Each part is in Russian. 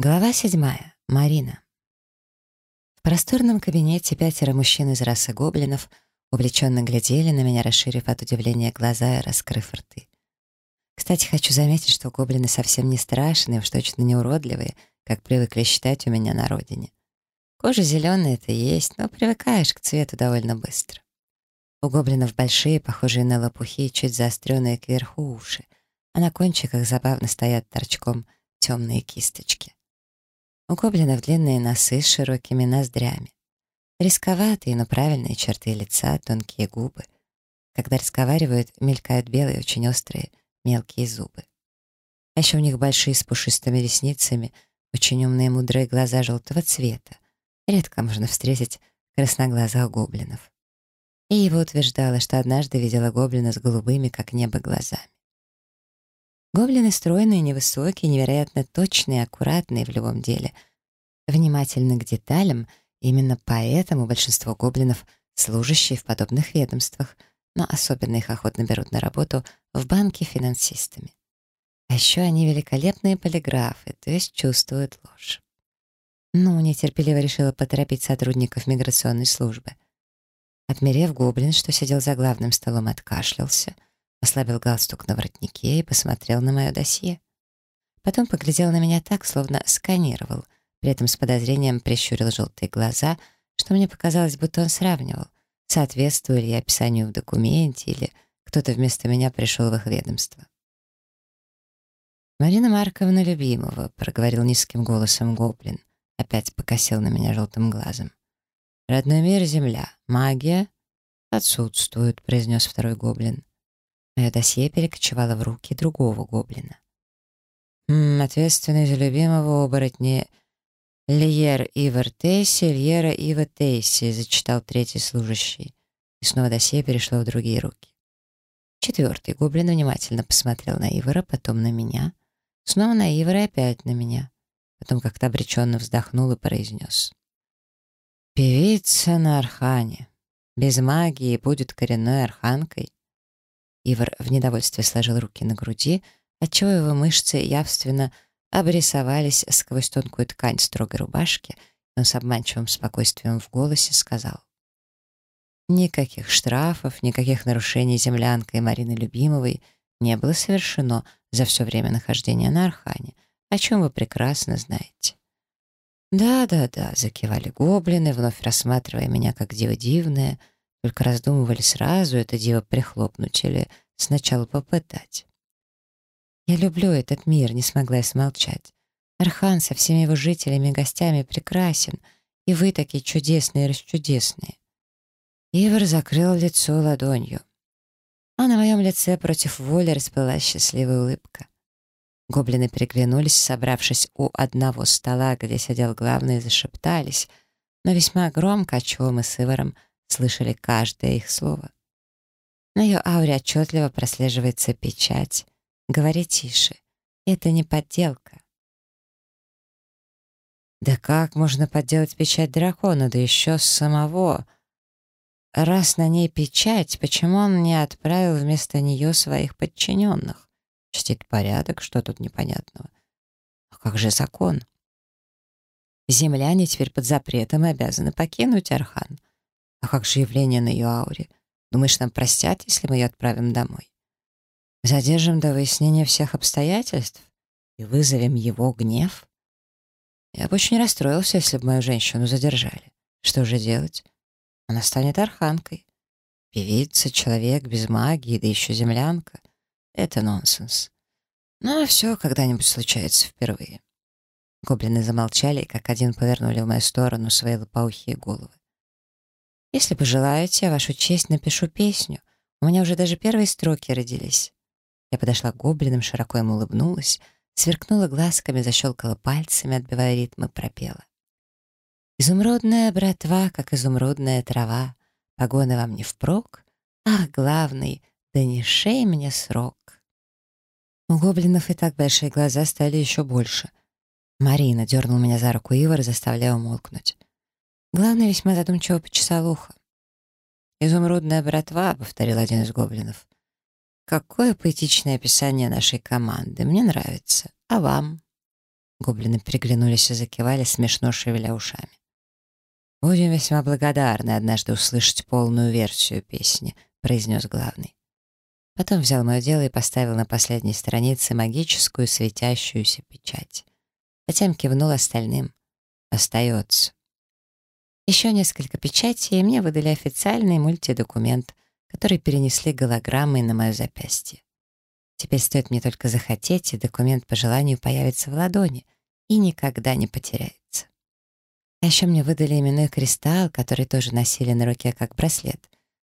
Глава седьмая. Марина. В просторном кабинете пятеро мужчин из расы гоблинов увлеченно глядели на меня, расширив от удивления глаза и раскрыв рты. Кстати, хочу заметить, что гоблины совсем не страшные, уж точно не уродливые, как привыкли считать у меня на родине. Кожа зеленая это есть, но привыкаешь к цвету довольно быстро. У гоблинов большие, похожие на лопухи, чуть заостренные кверху уши, а на кончиках забавно стоят торчком темные кисточки. У гоблинов длинные носы с широкими ноздрями. Рисковатые, но правильные черты лица, тонкие губы. Когда разговаривают, мелькают белые, очень острые, мелкие зубы. А еще у них большие с пушистыми ресницами, очень умные мудрые глаза желтого цвета. Редко можно встретить красноглазых гоблинов. И его утверждала, что однажды видела гоблина с голубыми, как небо, глазами. Гоблины стройные, невысокие, невероятно точные, аккуратные в любом деле. Внимательны к деталям, именно поэтому большинство гоблинов — служащие в подобных ведомствах, но особенно их охотно берут на работу в банке финансистами. А еще они великолепные полиграфы, то есть чувствуют ложь. Ну, нетерпеливо решила поторопить сотрудников миграционной службы. Отмерев гоблин, что сидел за главным столом, откашлялся — ослабил галстук на воротнике и посмотрел на мое досье. Потом поглядел на меня так, словно сканировал, при этом с подозрением прищурил желтые глаза, что мне показалось, будто он сравнивал, соответствую ли я описанию в документе или кто-то вместо меня пришел в их ведомство. «Марина Марковна любимого», — проговорил низким голосом гоблин, опять покосил на меня желтым глазом. «Родной мир — земля, магия — отсутствует», — произнес второй гоблин. Мое досье перекочевало в руки другого гоблина. «М ответственный за любимого оборотня Льер Ивар Тейси, Льера Ива Тейси», зачитал третий служащий. И снова досье перешло в другие руки. Четвертый гоблин внимательно посмотрел на Ивара, потом на меня, снова на Ивара и опять на меня. Потом как-то обреченно вздохнул и произнес. «Певица на архане. Без магии будет коренной арханкой. Ивар в недовольстве сложил руки на груди, отчего его мышцы явственно обрисовались сквозь тонкую ткань строгой рубашки, но с обманчивым спокойствием в голосе сказал. Никаких штрафов, никаких нарушений землянкой Марины Любимовой не было совершено за все время нахождения на Архане, о чем вы прекрасно знаете. «Да-да-да», — закивали гоблины, вновь рассматривая меня как диво дивное — только раздумывали сразу это диво прихлопнуть или сначала попытать. Я люблю этот мир, не смогла я смолчать. Архан со всеми его жителями и гостями прекрасен, и вы такие чудесные и расчудесные. Ивар закрыл лицо ладонью. А на моем лице против воли расплылась счастливая улыбка. Гоблины переглянулись, собравшись у одного стола, где сидел главный, и зашептались, но весьма громко, о чем мы с Иваром слышали каждое их слово. На ее ауре отчетливо прослеживается печать. Говори тише. Это не подделка. Да как можно подделать печать дракона, да еще самого? Раз на ней печать, почему он не отправил вместо нее своих подчиненных? Чтит порядок, что тут непонятного? А как же закон? Земляне теперь под запретом и обязаны покинуть Архан. А как же явление на ее ауре? Думаешь, нам простят, если мы ее отправим домой? Задержим до выяснения всех обстоятельств и вызовем его гнев? Я бы очень расстроился, если бы мою женщину задержали. Что же делать? Она станет арханкой. Певица, человек без магии, да еще землянка. Это нонсенс. Но все когда-нибудь случается впервые. Гоблины замолчали и как один повернули в мою сторону свои лопоухие головы. Если пожелаете, вашу честь напишу песню. У меня уже даже первые строки родились. Я подошла к гоблинам, широко ему улыбнулась, сверкнула глазками, защелкала пальцами, отбивая ритм и пропела. «Изумрудная братва, как изумрудная трава, погоны вам не впрок, ах, главный, да не шей мне срок». У гоблинов и так большие глаза стали еще больше. Марина дернул меня за руку Ивар, заставляя умолкнуть. Главное весьма задумчиво почесал ухо. «Изумрудная братва», — повторил один из гоблинов. «Какое поэтичное описание нашей команды. Мне нравится. А вам?» Гоблины переглянулись и закивали, смешно шевеля ушами. «Будем весьма благодарны однажды услышать полную версию песни», — произнес главный. Потом взял мое дело и поставил на последней странице магическую светящуюся печать. Затем кивнул остальным. «Остается». Еще несколько печатей, и мне выдали официальный мультидокумент, который перенесли голограммой на мое запястье. Теперь стоит мне только захотеть, и документ по желанию появится в ладони и никогда не потеряется. А еще мне выдали именной кристалл, который тоже носили на руке как браслет,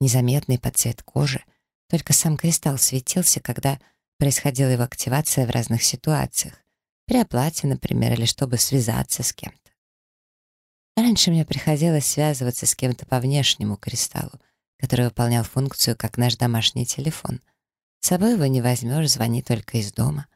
незаметный под цвет кожи, только сам кристалл светился, когда происходила его активация в разных ситуациях. При оплате, например, или чтобы связаться с кем-то. Раньше мне приходилось связываться с кем-то по внешнему кристаллу, который выполнял функцию как наш домашний телефон. С собой его не возьмешь, звони только из дома.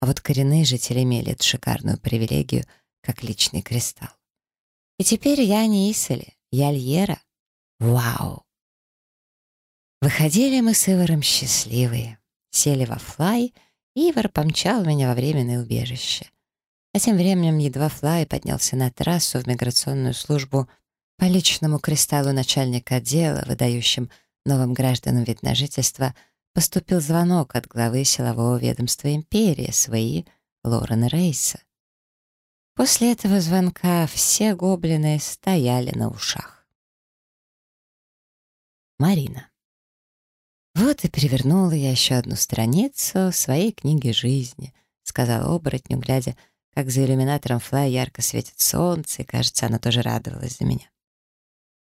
А вот коренные жители имели эту шикарную привилегию, как личный кристалл. И теперь я не Исали, я Льера. Вау! Выходили мы с Иваром счастливые. Сели во флай, и Ивар помчал меня во временное убежище. А тем временем едва флай поднялся на трассу в миграционную службу по личному кристаллу начальника отдела, выдающим новым гражданам вид на жительство, поступил звонок от главы силового ведомства империи, свои Лорена Рейса. После этого звонка все гоблины стояли на ушах. Марина. «Вот и перевернула я еще одну страницу своей книги жизни», — сказала оборотню, глядя, как за иллюминатором флая ярко светит солнце, и, кажется, она тоже радовалась за меня.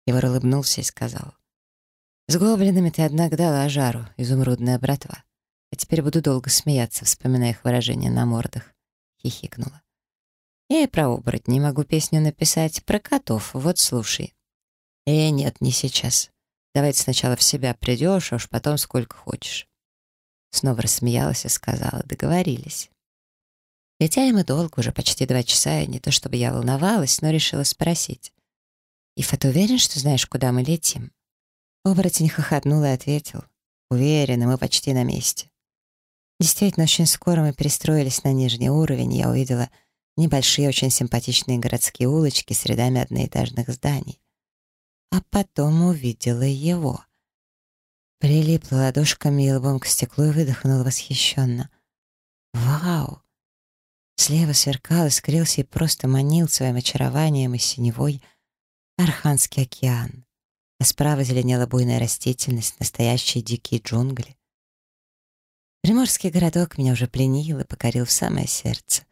Егор улыбнулся и сказал, «С гоблинами ты, однако, дала жару, изумрудная братва. А теперь буду долго смеяться, вспоминая их выражения на мордах», — хихикнула. «Я и про оборотней могу песню написать, про котов, вот слушай». «Э, нет, не сейчас. Давай ты сначала в себя придешь, а уж потом сколько хочешь». Снова рассмеялась и сказала, договорились. Летели мы долго, уже почти два часа, и не то чтобы я волновалась, но решила спросить. «Ифа, ты уверен, что знаешь, куда мы летим?» Оборотень хохотнул и ответил. «Уверена, мы почти на месте». Действительно, очень скоро мы перестроились на нижний уровень, и я увидела небольшие, очень симпатичные городские улочки с рядами одноэтажных зданий а потом увидела его. Прилипла ладошками и лбом к стеклу и выдохнула восхищенно. «Вау!» Слева сверкал, искрился и просто манил своим очарованием и синевой Арханский океан, а справа зеленела буйная растительность, настоящие дикие джунгли. Приморский городок меня уже пленил и покорил в самое сердце.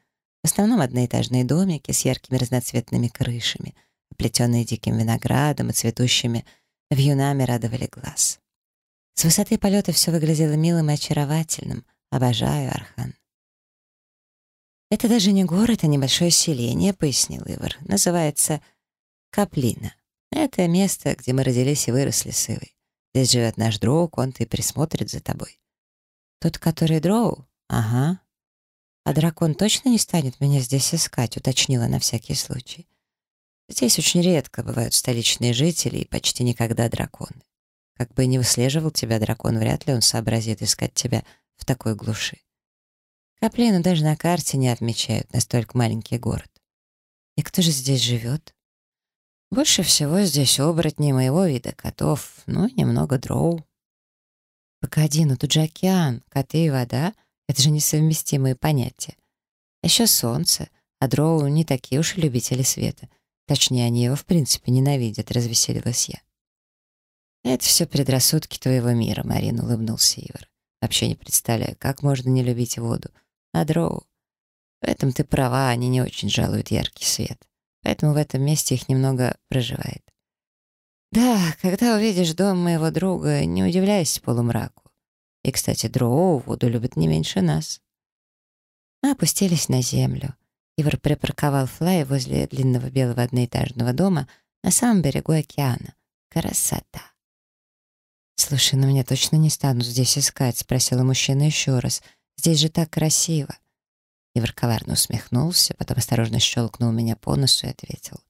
В основном одноэтажные домики с яркими разноцветными крышами — оплетенные диким виноградом и цветущими вьюнами, радовали глаз. С высоты полета все выглядело милым и очаровательным. Обожаю Архан. «Это даже не город, а небольшое селение», — пояснил Ивар. «Называется Каплина. Это место, где мы родились и выросли с Ивой. Здесь живет наш друг, он-то и присмотрит за тобой». «Тот, который дроу? Ага. А дракон точно не станет меня здесь искать?» — уточнила на всякий случай. Здесь очень редко бывают столичные жители и почти никогда драконы. Как бы ни выслеживал тебя дракон, вряд ли он сообразит искать тебя в такой глуши. Каплину даже на карте не отмечают, настолько маленький город. И кто же здесь живет? Больше всего здесь оборотни моего вида котов, ну, немного дроу. Погоди, ну тут же океан, коты и вода — это же несовместимые понятия. Еще солнце, а дроу не такие уж и любители света. Точнее, они его в принципе ненавидят, развеселилась я. «Это все предрассудки твоего мира», — Марина улыбнулся Ивар. «Вообще не представляю, как можно не любить воду. А дроу? В этом ты права, они не очень жалуют яркий свет. Поэтому в этом месте их немного проживает. Да, когда увидишь дом моего друга, не удивляйся полумраку. И, кстати, дроу воду любят не меньше нас». Мы опустились на землю. Ивар припарковал флай возле длинного белого одноэтажного дома на самом берегу океана. Красота! «Слушай, ну меня точно не станут здесь искать», — спросила мужчина еще раз. «Здесь же так красиво». Ивар коварно усмехнулся, потом осторожно щелкнул меня по носу и ответил.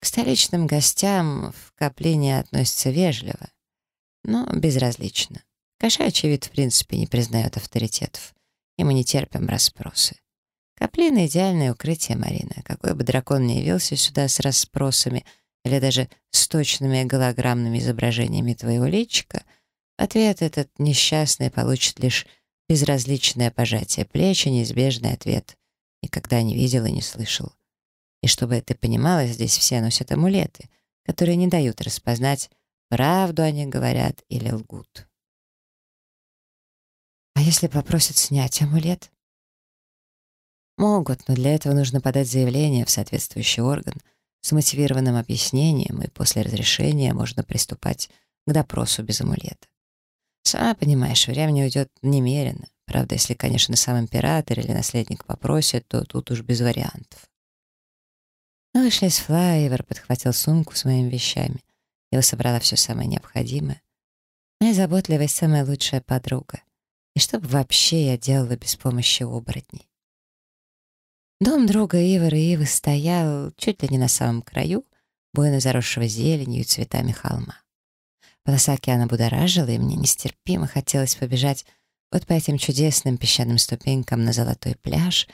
«К столичным гостям в Каплине относятся вежливо, но безразлично. Кошачий вид в принципе не признает авторитетов, и мы не терпим расспросы. Коплина — идеальное укрытие, Марина. Какой бы дракон ни явился сюда с расспросами или даже с точными голограммными изображениями твоего личика, ответ этот несчастный получит лишь безразличное пожатие плеч и неизбежный ответ. Никогда не видел и не слышал. И чтобы ты понимала, здесь все носят амулеты, которые не дают распознать, правду они говорят или лгут. А если попросят снять амулет? Могут, но для этого нужно подать заявление в соответствующий орган с мотивированным объяснением, и после разрешения можно приступать к допросу без амулета. Сама понимаешь, времени уйдет немерено. Правда, если, конечно, сам император или наследник попросит, то тут уж без вариантов. Мы вышли из флайвер, подхватил сумку с моими вещами. Его собрала все самое необходимое. Моя заботливая самая лучшая подруга. И что бы вообще я делала без помощи оборотней? Дом друга Ивара Ивы стоял чуть ли не на самом краю, буйно заросшего зеленью и цветами холма. Полоса океана будоражила, и мне нестерпимо хотелось побежать вот по этим чудесным песчаным ступенькам на золотой пляж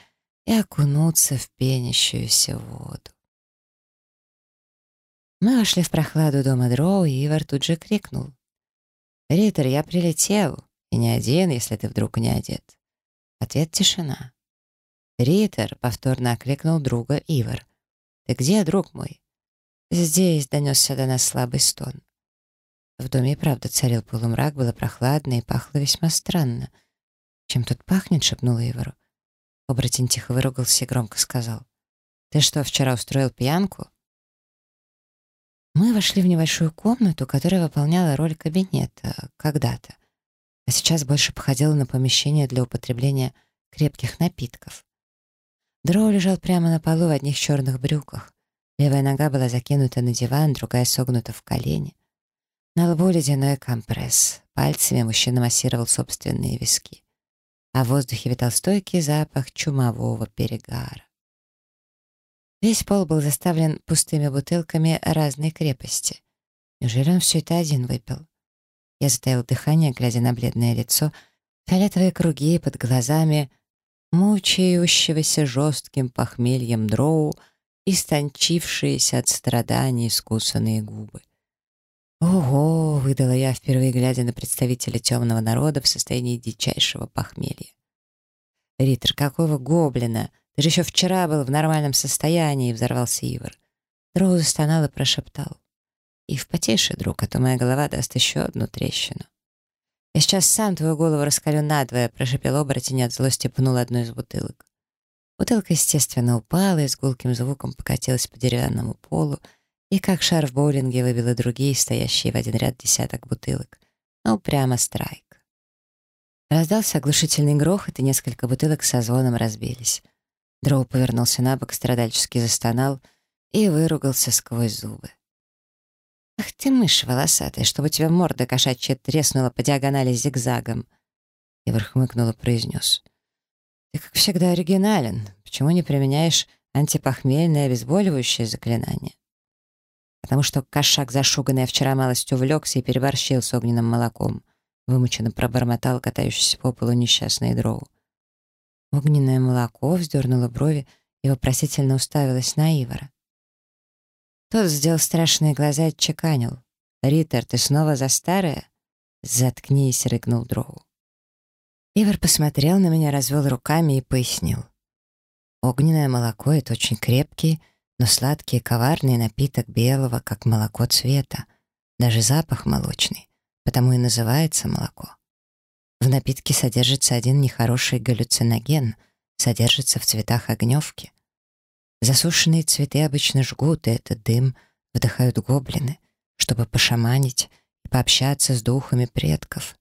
и окунуться в пенящуюся воду. Мы вошли в прохладу дома Дроу, и Ивар тут же крикнул. «Риттер, я прилетел, и не один, если ты вдруг не одет». Ответ — тишина. «Риттер!» — повторно окликнул друга Ивар. «Ты где, друг мой?» «Здесь», — донесся до нас слабый стон. В доме и правда царил полумрак, было прохладно и пахло весьма странно. «Чем тут пахнет?» — шепнула Ивару. Оборотень тихо выругался и громко сказал. «Ты что, вчера устроил пьянку?» Мы вошли в небольшую комнату, которая выполняла роль кабинета когда-то, а сейчас больше походила на помещение для употребления крепких напитков. Дроу лежал прямо на полу в одних черных брюках. Левая нога была закинута на диван, другая согнута в колени. На лбу ледяной компресс. Пальцами мужчина массировал собственные виски. А в воздухе витал стойкий запах чумового перегара. Весь пол был заставлен пустыми бутылками разной крепости. Неужели он все это один выпил? Я затаил дыхание, глядя на бледное лицо, фиолетовые круги под глазами — мучающегося жестким похмельем дроу, истончившиеся от страданий искусанные губы. «Ого!» — выдала я, впервые глядя на представителя темного народа в состоянии дичайшего похмелья. «Риттер, какого гоблина? Ты же еще вчера был в нормальном состоянии!» — взорвался Ивар. Дроу застонал и прошептал. «И в потише, друг, а то моя голова даст еще одну трещину». «Я сейчас сам твою голову раскалю надвое», — прошепел оборотень от злости пнул одну из бутылок. Бутылка, естественно, упала и с гулким звуком покатилась по деревянному полу, и как шар в боулинге выбила другие, стоящие в один ряд десяток бутылок. Ну, прямо страйк. Раздался оглушительный грохот, и несколько бутылок со звоном разбились. Дроу повернулся на бок, страдальчески застонал и выругался сквозь зубы. «Ах ты, мышь волосатая, чтобы у тебя морда кошачья треснула по диагонали зигзагом!» Ивар хмыкнул и произнес. «Ты, как всегда, оригинален. Почему не применяешь антипохмельное обезболивающее заклинание?» «Потому что кошак, зашуганный, вчера малость увлекся и переборщил с огненным молоком», вымученно пробормотал катающийся по полу несчастный дроу. Огненное молоко вздернуло брови и вопросительно уставилось на Ивара. Тот сделал страшные глаза и отчеканил. «Риттер, ты снова за старое?» «Заткнись», — рыкнул Дроу. Ивар посмотрел на меня, развел руками и пояснил. «Огненное молоко — это очень крепкий, но сладкий и коварный напиток белого, как молоко цвета. Даже запах молочный, потому и называется молоко. В напитке содержится один нехороший галлюциноген, содержится в цветах огневки. Засушенные цветы обычно жгут, и этот дым вдыхают гоблины, чтобы пошаманить и пообщаться с духами предков.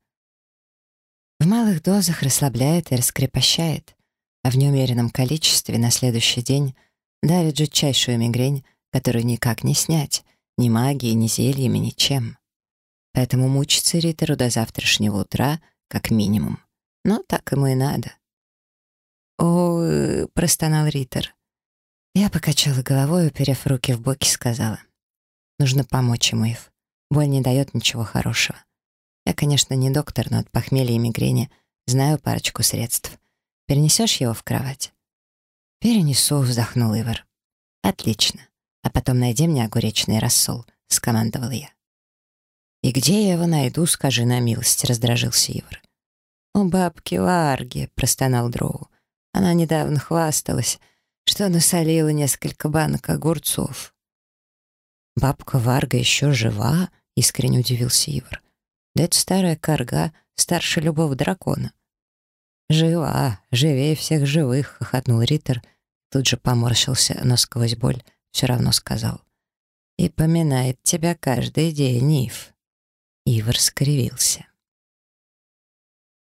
В малых дозах расслабляет и раскрепощает, а в неумеренном количестве на следующий день давит жутчайшую мигрень, которую никак не снять, ни магией, ни зельями, ничем. Поэтому мучиться Риттеру до завтрашнего утра, как минимум. Но так ему и надо. «О, — простонал Риттер, я покачала головой, уперев руки в боки, сказала. Нужно помочь ему, Ив. Боль не дает ничего хорошего. Я, конечно, не доктор, но от похмелья и мигрени знаю парочку средств. Перенесешь его в кровать? «Перенесу», — вздохнул Ивар. «Отлично. А потом найди мне огуречный рассол», — скомандовал я. «И где я его найду, скажи на милость», — раздражился Ивар. «У бабки Варги», — простонал Дроу. «Она недавно хвасталась, что насолила несколько банок огурцов». «Бабка Варга еще жива?» — искренне удивился Ивар. «Да это старая корга, старше любого дракона». «Жива, живее всех живых», — хохотнул Риттер. Тут же поморщился, но сквозь боль все равно сказал. «И поминает тебя каждый день, Ив». Ивар скривился.